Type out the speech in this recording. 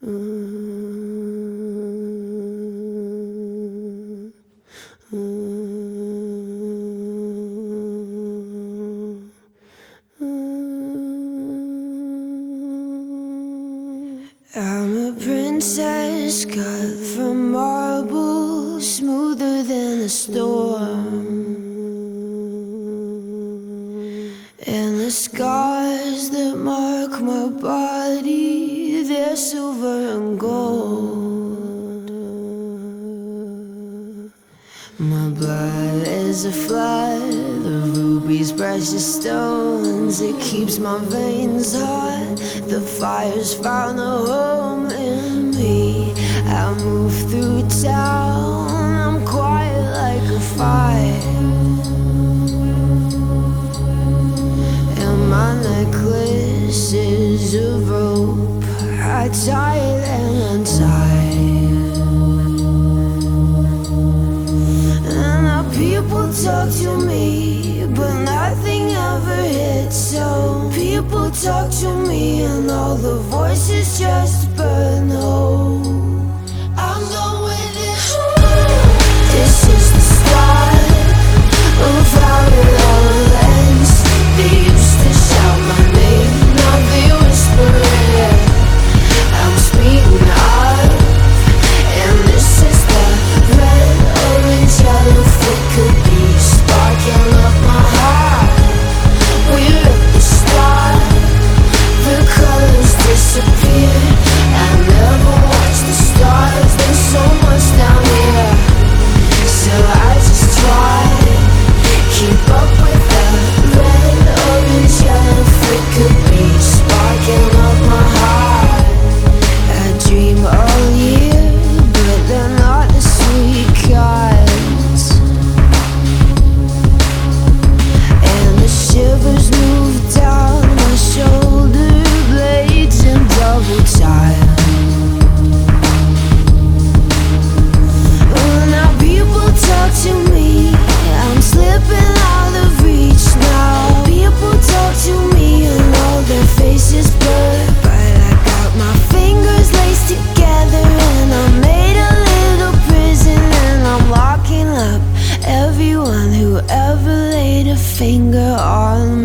I'm a princess cut from marble, smoother than a storm. And the scars that mark my body, silver and gold. My blood is a flood, the rubies, precious stones. It keeps my veins hot. The fire's found a home in me. I move through town, I'm quiet like a fire. And my necklace is of rope. I tie it and untie. And now people talk to me, but nothing ever hits. So people talk to me, and all the voices just burn holes. finger on